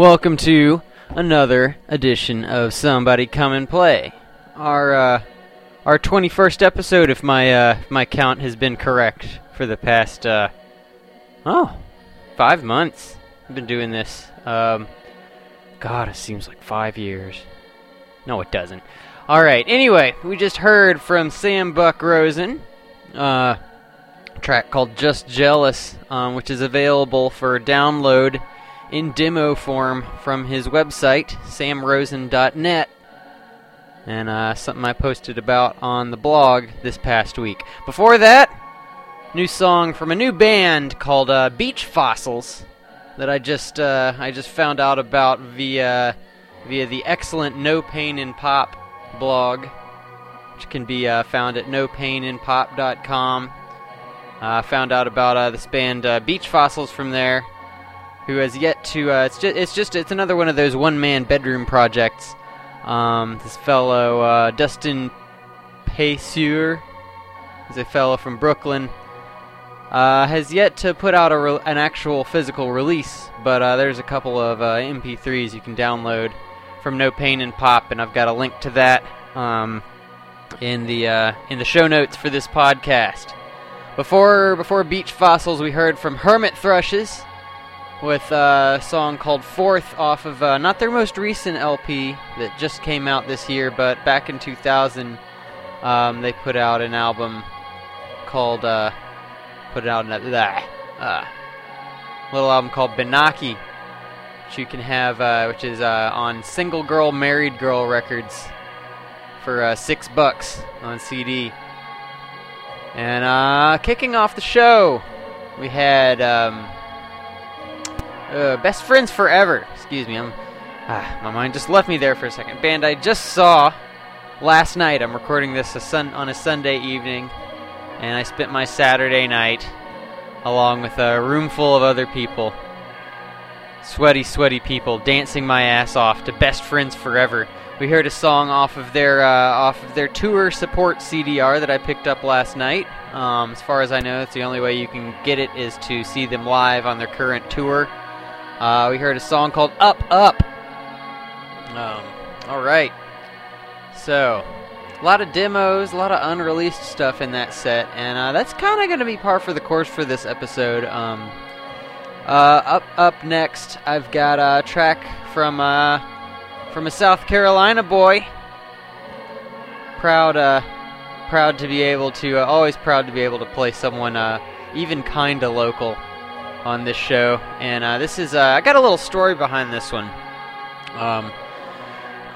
Welcome to another edition of Somebody Come and Play. Our uh, our 21st episode, if my uh, my count has been correct, for the past uh, oh five months. I've been doing this. Um, God, it seems like five years. No, it doesn't. All right. Anyway, we just heard from Sam Buck Rosen. Uh, track called "Just Jealous," um, which is available for download in demo form from his website, samrosen.net, and uh, something I posted about on the blog this past week. Before that, new song from a new band called uh, Beach Fossils that I just uh, I just found out about via via the excellent No Pain in Pop blog, which can be uh, found at nopaininpop.com. I uh, found out about uh, this band Beach Fossils from there who has yet to. Uh, it's just it's just it's another one of those one man bedroom projects. Um, this fellow uh, Dustin Payseur is a fellow from Brooklyn Uh, has yet to put out re- an actual physical release, but uh, there's a couple of uh, MP3s you can download from No Pain in Pop, and I've got a link to that um, in the uh, in the show notes for this podcast. Before before Beach Fossils, we heard from Hermit Thrushes with a song called Fourth off of uh, not their most recent LP that just came out this year, but back in 2000 um, they put out an album called uh, put it out an uh, uh, little album called Benaki, which you can have, uh, which is uh, on Single Girl Married Girl Records for uh, six bucks on CD. And kicking off the show, we had um, uh, Best Friends Forever. Excuse me, I'm, ah, my mind just left me there for a second. Band I just saw last night. I'm recording this a sun- on a Sunday evening, and I spent my Saturday night along with a room full of other people. Sweaty, sweaty people dancing my ass off to Best Friends Forever. We heard a song off of their uh, off of their tour support CDR that I picked up last night. Um, as far as I know, it's the only way you can get it is to see them live on their current tour. Uh, we heard a song called "Up Up." Um, all right, so a lot of demos, a lot of unreleased stuff in that set, and uh, that's kind of going to be par for the course for this episode. Um, uh, up up next, I've got a track from uh, from a South Carolina boy. Proud, uh, proud to be able to, uh, always proud to be able to play someone uh, even kinda local on this show. And uh, this is, uh, I got a little story behind this one. Um,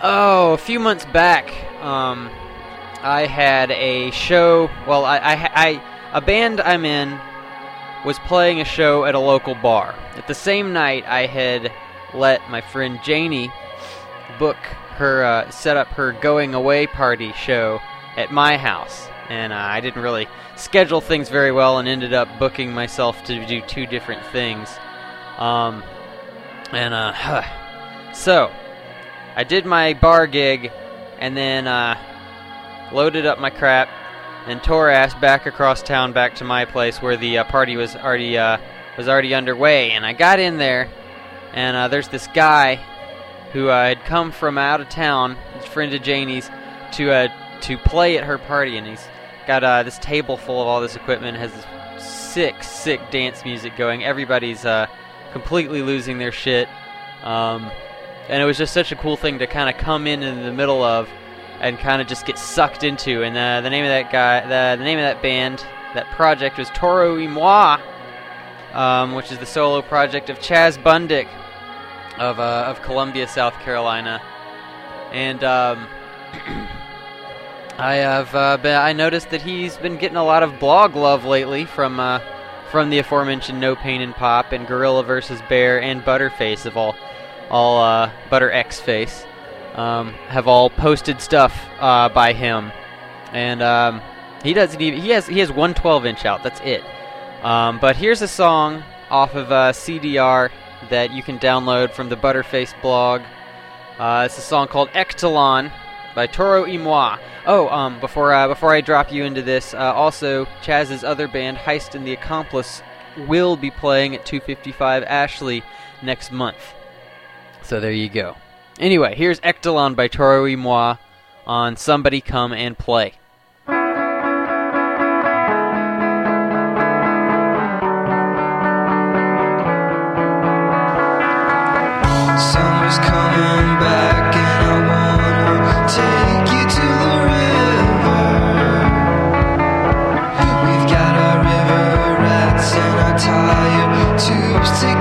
oh, a few months back, um, I had a show. Well, I, I, I, a band I'm in was playing a show at a local bar. At the same night, I had let my friend Janie book her, uh, set up her going away party show at my house. And uh, I didn't really schedule things very well and ended up booking myself to do two different things. Um, and uh, so I did my bar gig and then uh, loaded up my crap and tore ass back across town back to my place where the uh, party was already uh, was already underway. And I got in there, and uh, there's this guy who had come from out of town, his friend of Janie's, to to play at her party, and he's got uh, this table full of all this equipment, has sick, sick dance music going. Everybody's completely losing their shit, um, and it was just such a cool thing to kind of come in in the middle of and kind of just get sucked into. And uh, the name of that guy, the, the name of that band, that project was Toro y Moi, um, which is the solo project of Chaz Bundick of uh, of Columbia, South Carolina. And um, I have uh, been, I noticed that he's been getting a lot of blog love lately from uh, from the aforementioned No Pain in Pop and Gorilla versus Bear and Butterface of all all uh, Butter X Face um, have all posted stuff uh, by him, and um, he doesn't even he has he has one 12 inch out. That's it. Um, but here's a song off of uh, CDR that you can download from the Butterface blog. Uh, it's a song called Ectalon by Toro y Moi. Oh, um, before uh, before I drop you into this, uh, also Chaz's other band, Heist and the Accomplice, will be playing at 255 Ashley next month. So there you go. Anyway, here's Ectalon by Toro y Moi on Somebody Come and Play. To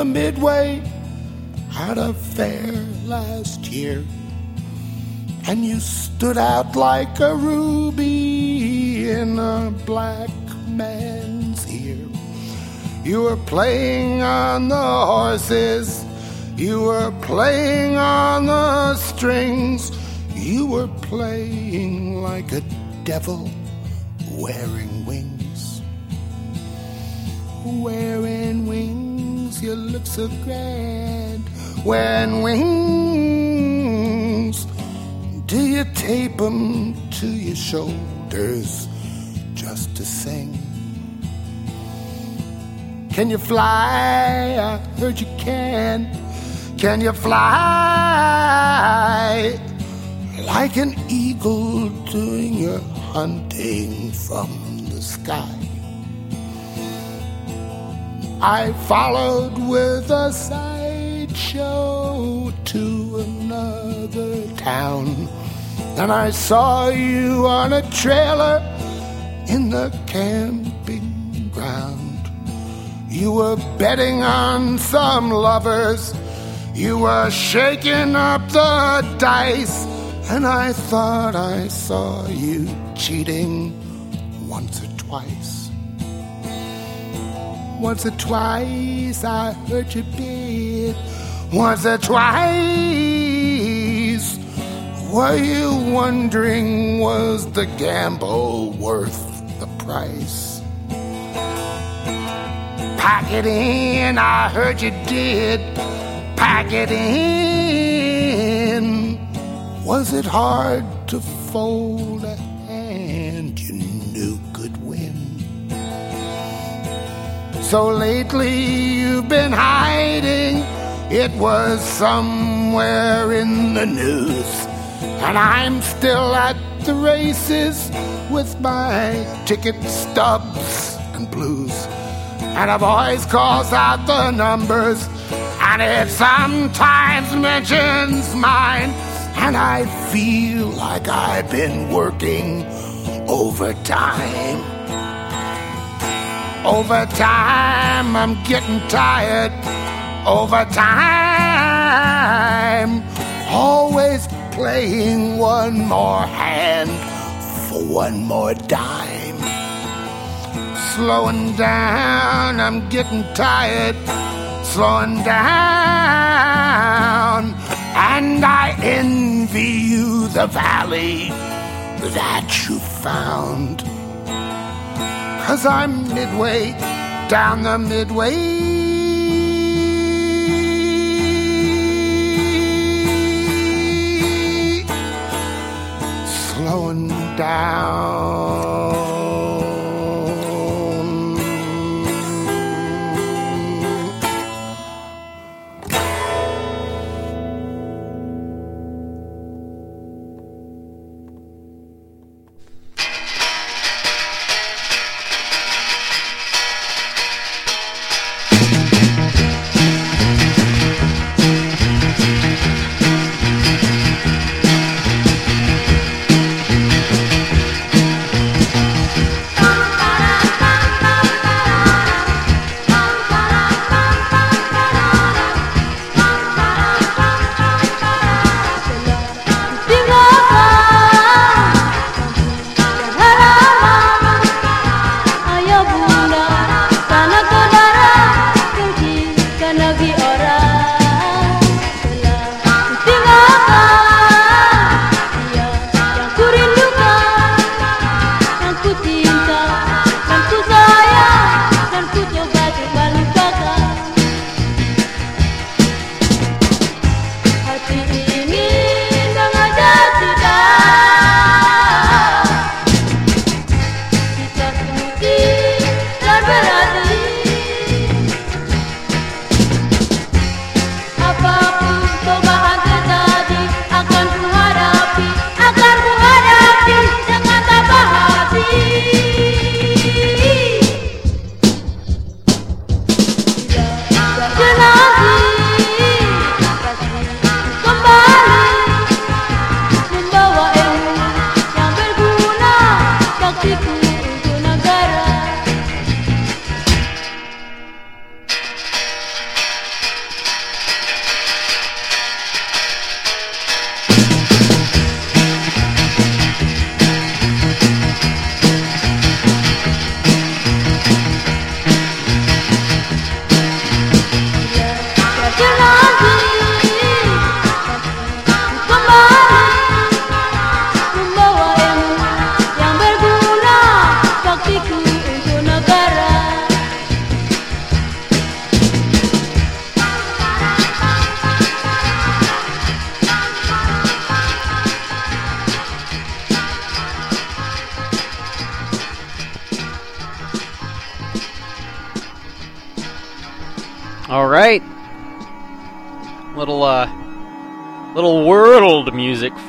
the midway at a fair last year, and you stood out like a ruby in a black man's ear. You were playing on the horses, you were playing on the strings, you were playing like a devil wearing wings. Wearing wings, you look so grand. Wearing wings, do you tape them to your shoulders just to sing? Can you fly? I heard you can. Can you fly like an eagle doing your hunting from the sky? I followed with a sideshow to another town. And I saw you on a trailer in the camping ground. You were betting on some lovers. You were shaking up the dice. And I thought I saw you cheating once. Once or twice I heard you bid. Once or twice. Were you wondering was the gamble worth the price? Pack it in, I heard you did. Pack it in. Was it hard to fold a So lately you've been hiding. It was somewhere in the news. And I'm still at the races with my ticket stubs and blues. And a voice calls out the numbers. And it sometimes mentions mine. And I feel like I've been working overtime. Over time, I'm getting tired. Over time, always playing one more hand for one more dime. Slowing down, I'm getting tired. Slowing down, and I envy you the valley that you found. Cause I'm midway down the midway. Slowing down.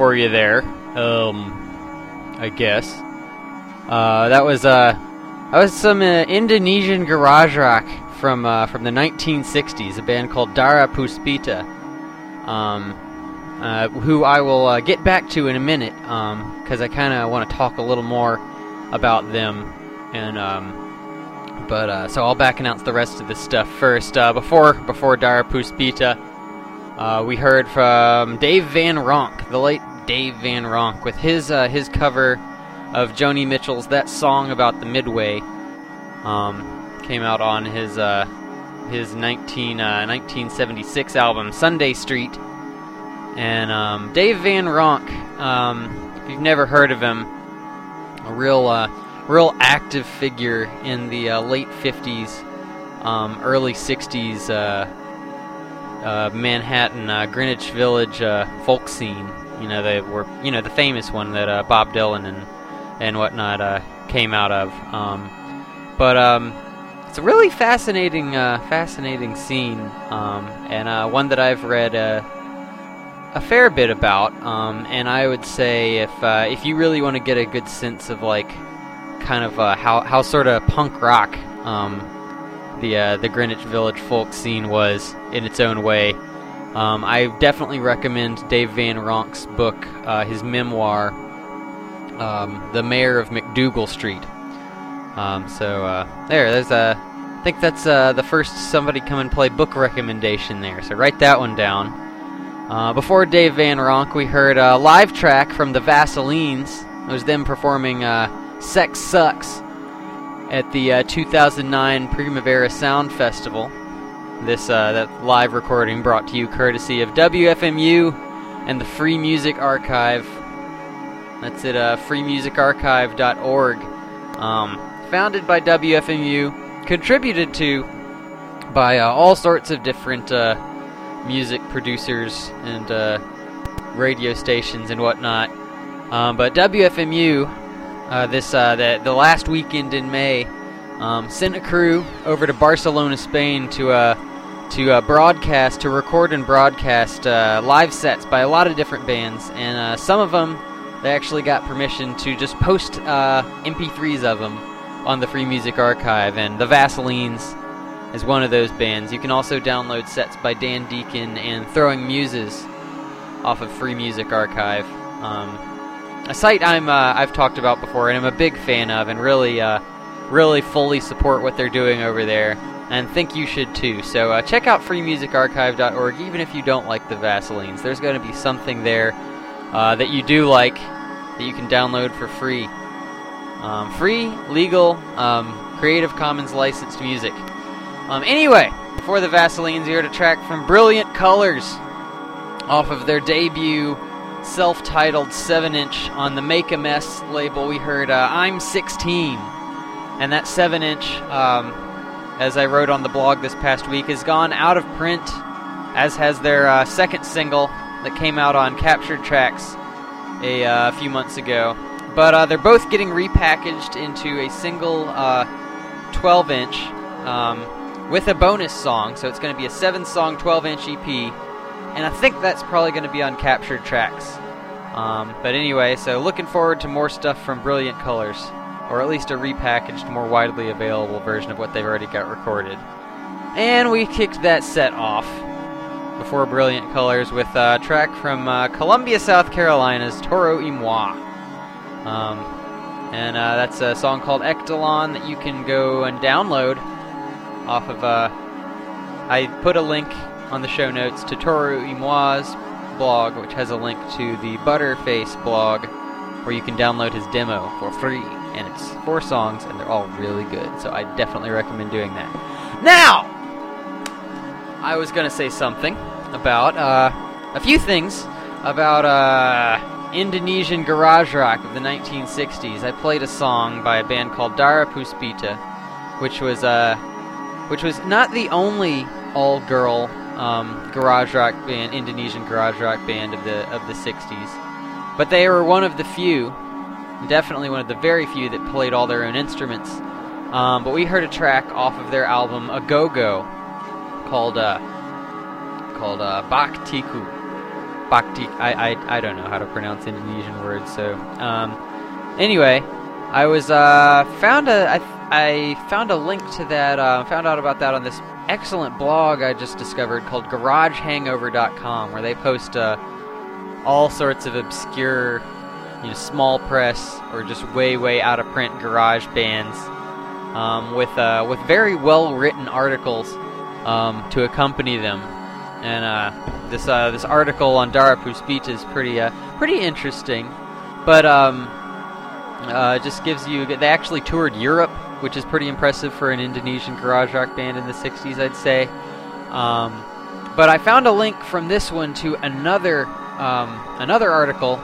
For you there. Um I guess. Uh that was uh that was some uh, Indonesian garage rock from uh, from the 1960s, a band called Dara Puspita. Um uh, who I will uh, get back to in a minute, because I kind of want to talk a little more about them, and um, but uh, so I'll back announce the rest of this stuff first. Uh, before before Dara Puspita, uh, we heard from Dave Van Ronk, the late Dave Van Ronk, with his uh, his cover of Joni Mitchell's "That Song About the Midway." Um, came out on his uh, his 19, uh, 1976 album Sunday Street. And um, Dave Van Ronk, um, if you've never heard of him, a real uh, real active figure in the uh, late 50s, um, early 60s uh, uh, Manhattan, uh, Greenwich Village uh, folk scene. You know, they were, you know, the famous one that uh, Bob Dylan and and whatnot uh, came out of. Um, but um, it's a really fascinating, uh, fascinating scene, um, and uh, one that I've read uh, a fair bit about. Um, and I would say if if you really want to get a good sense of like kind of how how sort of punk rock um, the the Greenwich Village folk scene was in its own way. Um, I definitely recommend Dave Van Ronk's book, uh, his memoir, um, "The Mayor of MacDougal Street." Um, so uh, there, there's a. I think that's uh, the first somebody come and play book recommendation there. So write that one down. Uh, before Dave Van Ronk, we heard a live track from the Vaselines. It was them performing uh, "Sex Sucks" at the uh, 2009 Primavera Sound Festival. This uh, that live recording brought to you courtesy of WFMU and the Free Music Archive. That's at uh, freemusicarchive.org. Um, founded by WFMU, contributed to by uh, all sorts of different uh, music producers and uh, radio stations and whatnot. Um, but WFMU, uh, this the the last weekend in May, um, sent a crew over to Barcelona, Spain, to uh, to uh, broadcast, to record and broadcast uh, live sets by a lot of different bands, and uh, some of them they actually got permission to just post uh, MP3s of them on the Free Music Archive, and the Vaselines is one of those bands. You can also download sets by Dan Deacon and Throwing Muses off of Free Music Archive. Um, a site I'm uh, I've talked about before, and I'm a big fan of, and really uh, really fully support what they're doing over there, and think you should too. So uh, check out freemusicarchive.org, even if you don't like the Vaselines. There's going to be something there uh, that you do like that you can download for free. Um, free, legal, um, Creative Commons licensed music. Um, anyway, before the Vaselines, you heard a track from Brilliant Colors off of their debut self titled 7 inch on the Make a Mess label. We heard uh, I'm 16. And that 7 inch, um, as I wrote on the blog this past week, has gone out of print, as has their uh, second single that came out on Captured Tracks a uh, few months ago. But uh, they're both getting repackaged into a single 12 inch um, with a bonus song. So it's going to be a 7 song 12 inch EP. And I think that's probably going to be on Captured Tracks. Um, but anyway, so looking forward to more stuff from Brilliant Colors, or at least a repackaged, more widely available version of what they've already got recorded. And we kicked that set off before Brilliant Colors with a track from uh, Columbia, South Carolina's Toro y Moi. Um, and uh, that's a song called Ectalon that you can go and download off of. Uh, I put a link on the show notes to Toro y Moi's blog, which has a link to the Butterface blog, where you can download his demo for free. And it's four songs, and they're all really good. So I definitely recommend doing that. Now, I was going to say something about uh, a few things about uh, Indonesian garage rock of the 1960s. I played a song by a band called Dara Puspita, which was uh, which was not the only all-girl um, garage rock band, Indonesian garage rock band of the of the 60s, but they were one of the few, definitely one of the very few that played all their own instruments. Um, but we heard a track off of their album A Go Go called uh, called uh, Baktiku. Bakti. I, I I don't know how to pronounce Indonesian words. So um, anyway, I was uh, found a I, I found a link to that. Uh, found out about that on this excellent blog I just discovered called GarageHangover.com, where they post uh, all sorts of obscure, you know, small press or just way way out of print garage bands um, with uh, with very well written articles um, to accompany them. And uh, this uh, this article on Dara Puspita is pretty uh, pretty interesting, but um, uh, just gives you they actually toured Europe, which is pretty impressive for an Indonesian garage rock band in the '60s, I'd say. Um, but I found a link from this one to another um, another article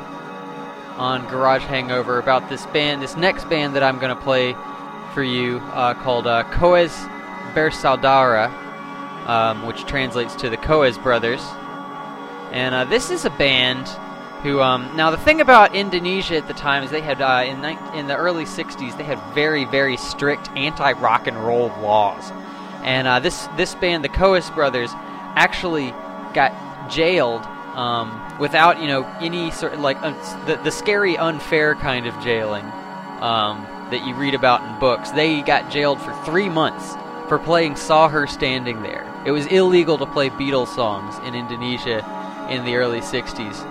on Garage Hangover about this band, this next band that I'm going to play for you, uh, called uh, Koes um, which translates to the Koes Brothers. And uh, this is a band who, um, now the thing about Indonesia at the time is they had uh, in ni- in the early '60s they had very very strict anti-rock and roll laws, and uh, this this band, the Koes Brothers, actually got jailed um, without you know any sort of like the the scary unfair kind of jailing um, that you read about in books. They got jailed for three months for playing "Saw Her Standing There." It was illegal to play Beatles songs in Indonesia in the early '60s,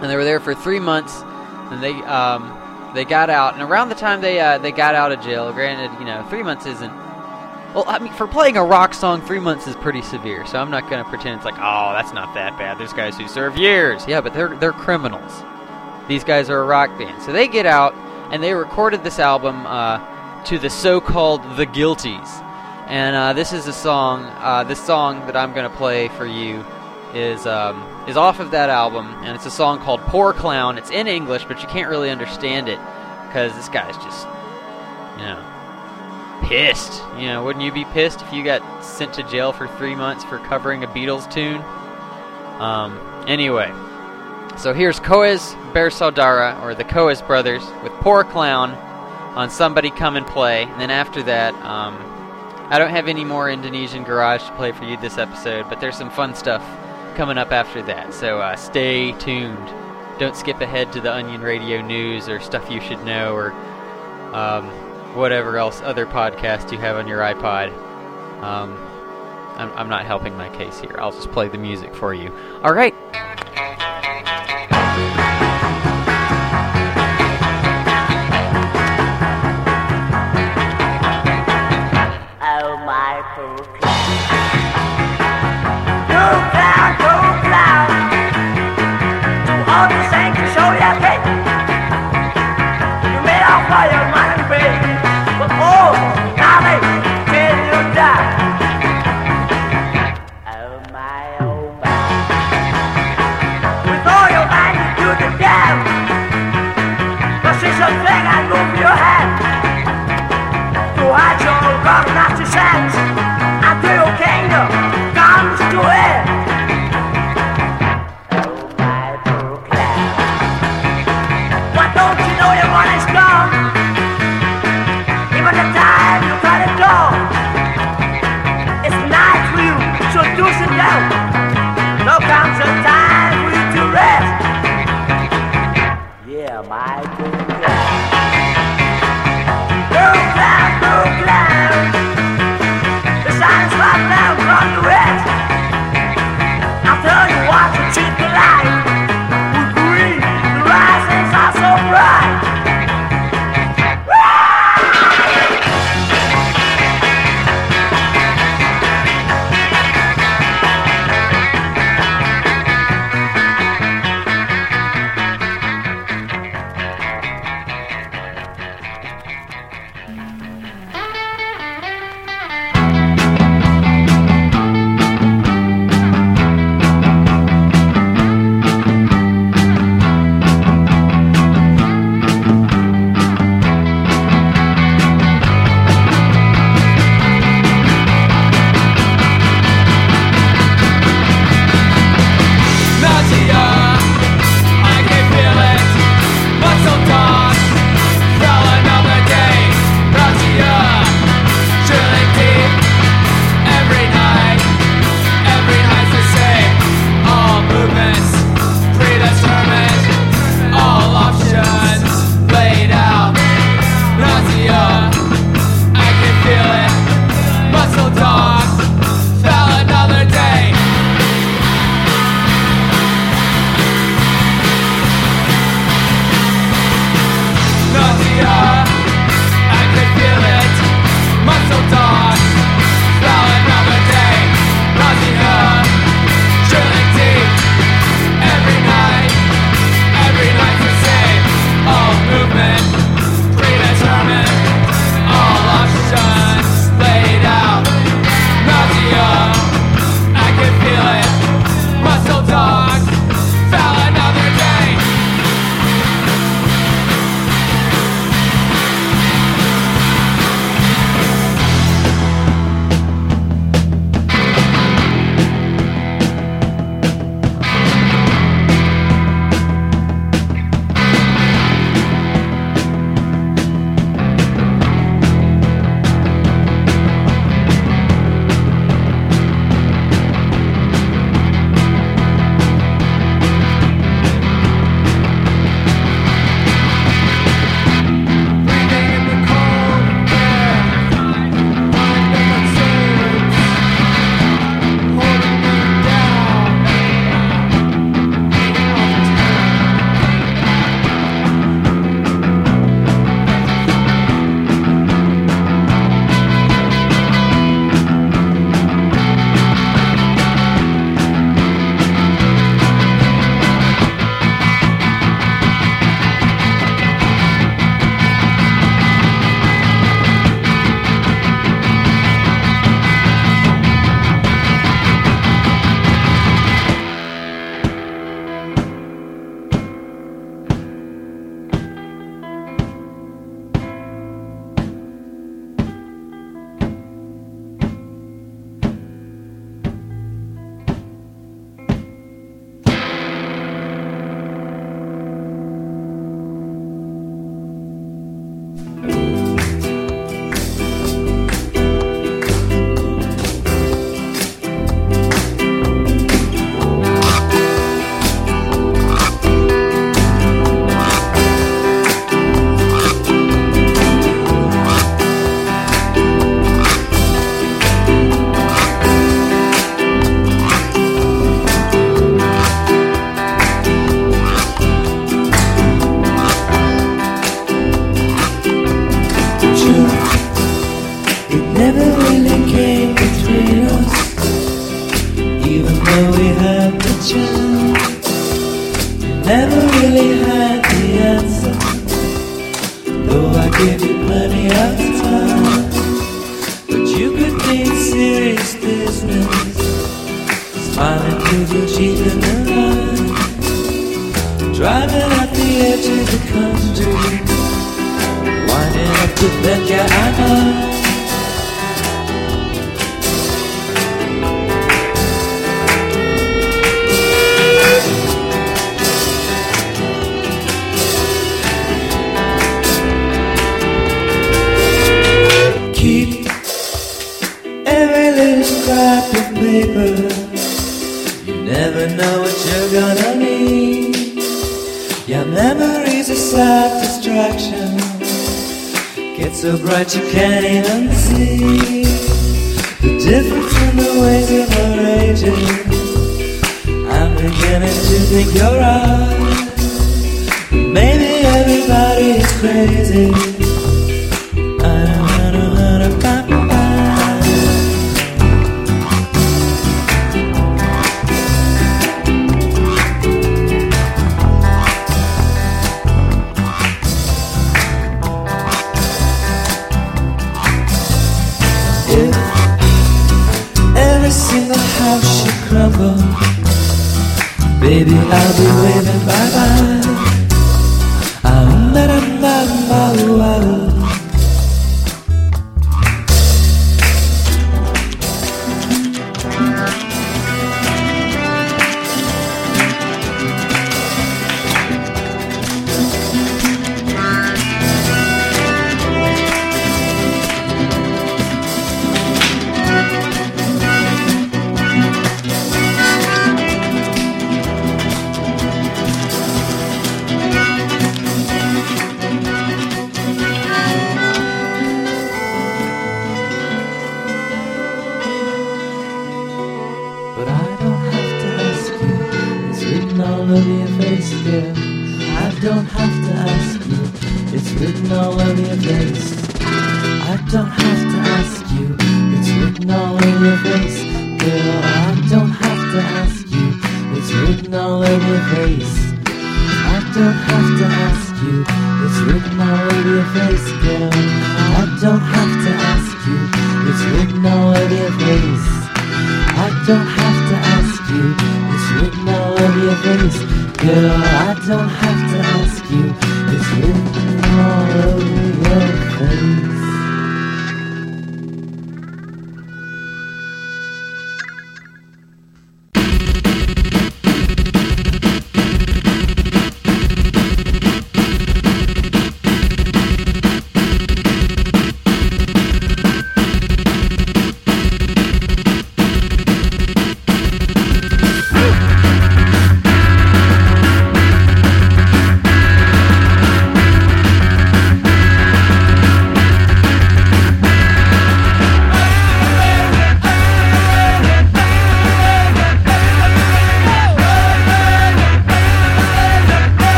and they were there for three months. And they um, they got out, and around the time they uh, they got out of jail, granted, you know, three months isn't well, I mean, for playing a rock song, three months is pretty severe. So I'm not going to pretend it's like, oh, that's not that bad. There's guys who serve years. Yeah, but they're they're criminals. These guys are a rock band. So they get out and they recorded this album uh, to the so-called The Guilties. And uh, this is a song. Uh, this song that I'm going to play for you is um, is off of that album, and it's a song called "Poor Clown." It's in English, but you can't really understand it because this guy's just, you know, pissed. You know, wouldn't you be pissed if you got sent to jail for three months for covering a Beatles tune? Um, anyway, so here's Koes Bersaudara, or the Coes brothers, with Poor Clown on Somebody Come and Play. And then after that, um, I don't have any more Indonesian Garage to play for you this episode, but there's some fun stuff coming up after that. So uh, stay tuned. Don't skip ahead to the Onion Radio news or stuff you should know or um, whatever else other podcast you have on your iPod. Um, I'm, I'm not helping my case here. I'll just play the music for you. All right.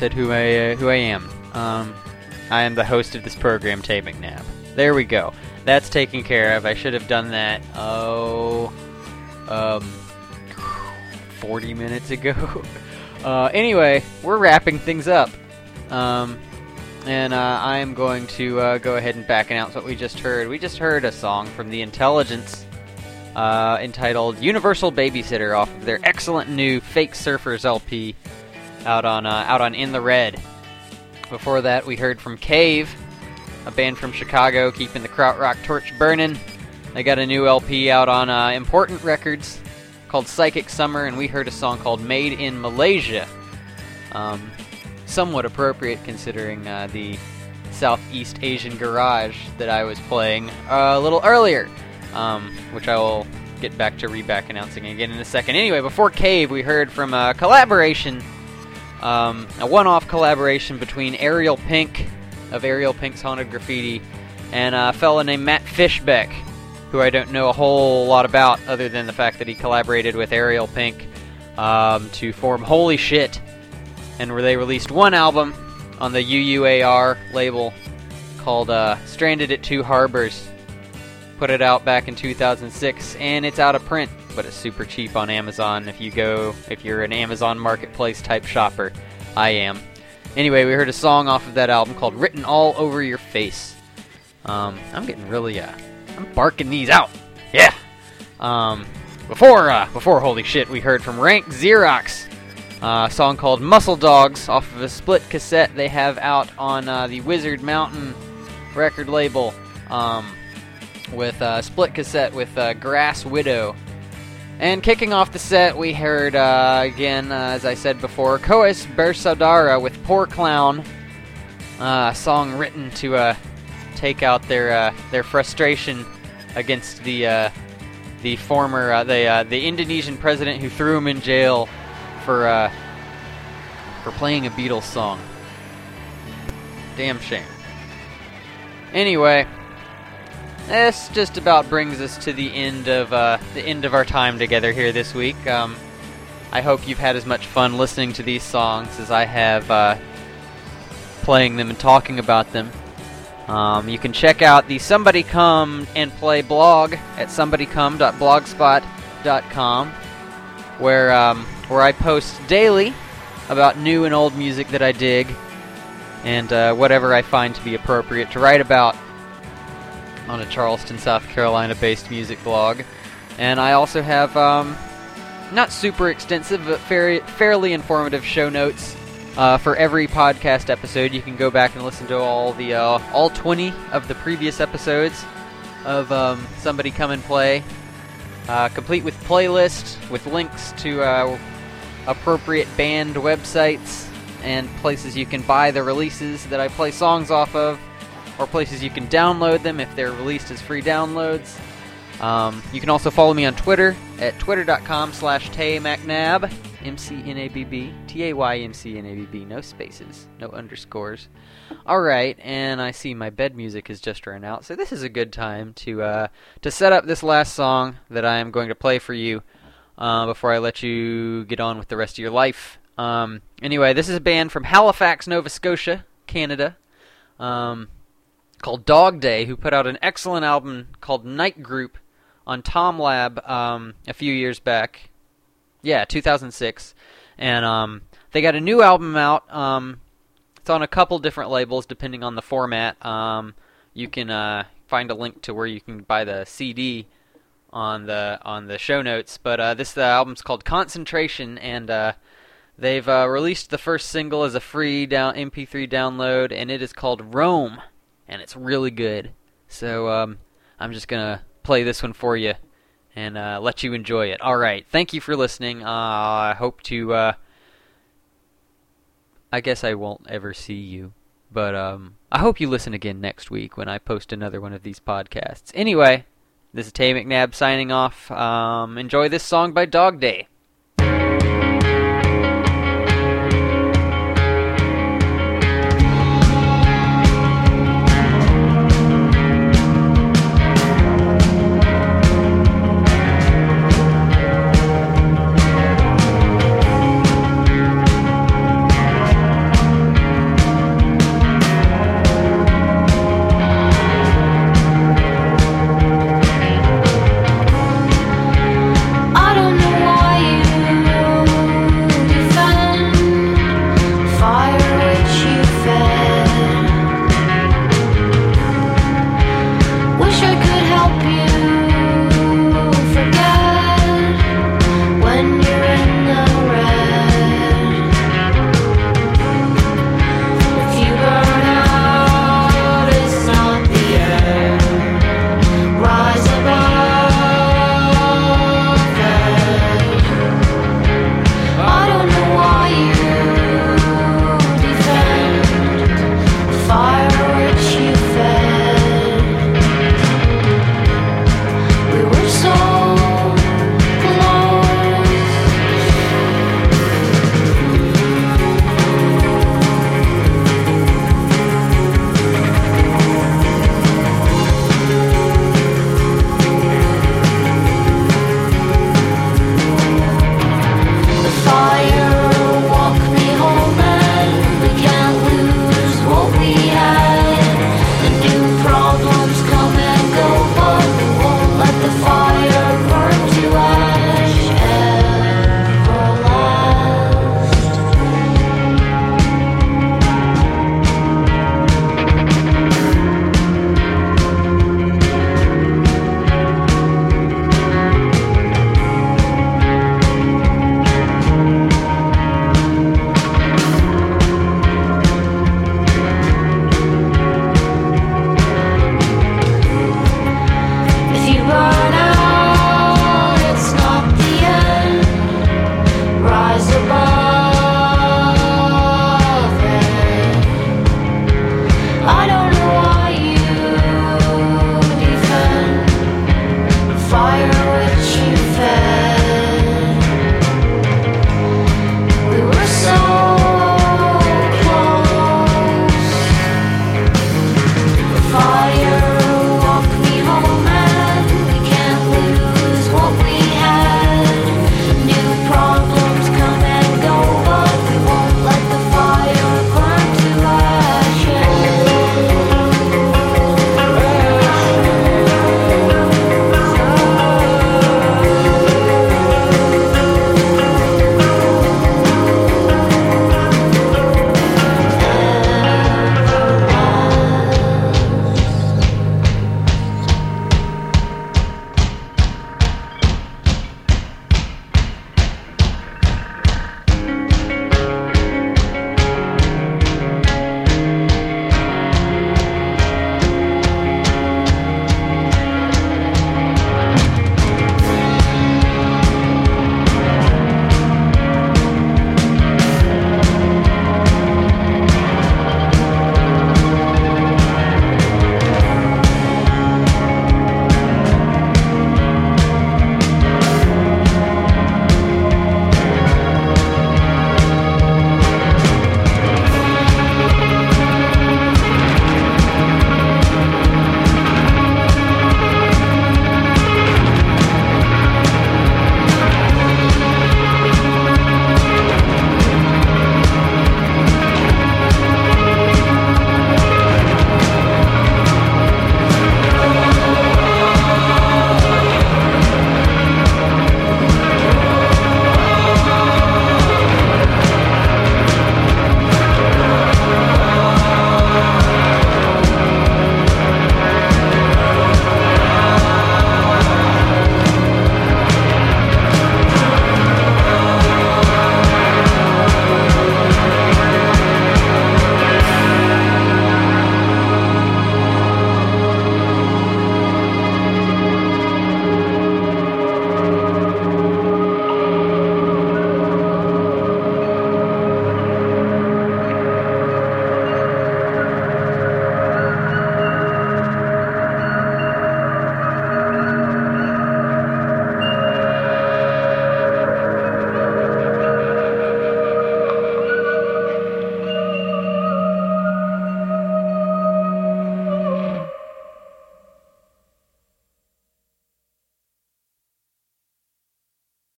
Said who I uh, who I am. Um, I am the host of this program, Tay McNabb. There we go. That's taken care of. I should have done that. Oh, um, 40 minutes ago. uh, anyway, we're wrapping things up. Um, and uh, I am going to uh, go ahead and back announce what we just heard. We just heard a song from The Intelligence uh, entitled Universal Babysitter off of their excellent new Fake Surfers LP out on, uh, out on In the Red. Before that, we heard from Cave, a band from Chicago keeping the krautrock torch burning. They got a new LP out on uh, Important Records called Psychic Summer, and we heard a song called Made in Malaysia. Um, somewhat appropriate considering uh, the Southeast Asian garage that I was playing uh, a little earlier, um, which I will get back to reback announcing again in a second. Anyway, before Cave, we heard from a collaboration, um, a one-off collaboration between Ariel Pink of Ariel Pink's Haunted Graffiti and a fella named Matt Fishbeck, who I don't know a whole lot about other than the fact that he collaborated with Ariel Pink um, to form Holy Shit and where they released one album on the UUAR label called uh, Stranded at Two Harbors. Put it out back in 2006, and it's out of print, but it's super cheap on Amazon if you go, if you're an Amazon Marketplace type shopper. I am. Anyway, we heard a song off of that album called Written All Over Your Face. Um, I'm getting really, uh, I'm barking these out. Yeah! Um, before, uh, before Holy Shit, we heard from Rank Xerox uh, a song called Muscle Dogs off of a split cassette they have out on uh, the Wizard Mountain record label um, with a split cassette with uh, Grass Widow. And kicking off the set, we heard uh, again, uh, as I said before, Koes Bersaudara with Poor Clown, uh, a song written to uh, take out their their frustration against the the former the the Indonesian president who threw him in jail for for playing a Beatles song. Damn shame. Anyway, this just about brings us to the end of uh, the end of our time together here this week. Um, I hope you've had as much fun listening to these songs as I have uh, playing them and talking about them. Um, you can check out the Somebody Come and Play blog at somebodycome.blogspot.com, where um, where I post daily about new and old music that I dig, and uh, whatever I find to be appropriate to write about on a Charleston, South Carolina-based music blog. And I also have um, not super extensive, but fairly, fairly informative show notes uh, for every podcast episode. You can go back and listen to all the uh, all 20 of the previous episodes of um, Somebody Come and Play, uh, complete with playlists with links to uh, appropriate band websites and places you can buy the releases that I play songs off of, or places you can download them if they're released as free downloads. Um, you can also follow me on Twitter at twitter.com slash taymcnab, M-C-N-A-B-B, T-A-Y-M-C-N-A-B-B, no spaces, no underscores. Alright, and I see my bed music has just run out, so this is a good time to, uh, to set up this last song that I am going to play for you uh, before I let you get on with the rest of your life. Um, anyway, this is a band from Halifax, Nova Scotia, Canada. Um, called Dog Day, who put out an excellent album called Night Group on Tomlab um, a few years back. Yeah, 2006, and um, they got a new album out. Um, it's on a couple different labels depending on the format. Um, you can uh, find a link to where you can buy the CD on the on the show notes. But uh, this uh, album's called Concentration, and uh, they've uh, released the first single as a free down MP3 download, and it is called Rome and it's really good. So um, I'm just gonna play this one for you and uh, let you enjoy it. All right, thank you for listening. Uh, I hope to. Uh, I guess I won't ever see you, but um, I hope you listen again next week when I post another one of these podcasts. Anyway, this is Tay McNabb signing off. Um, enjoy this song by Dog Day.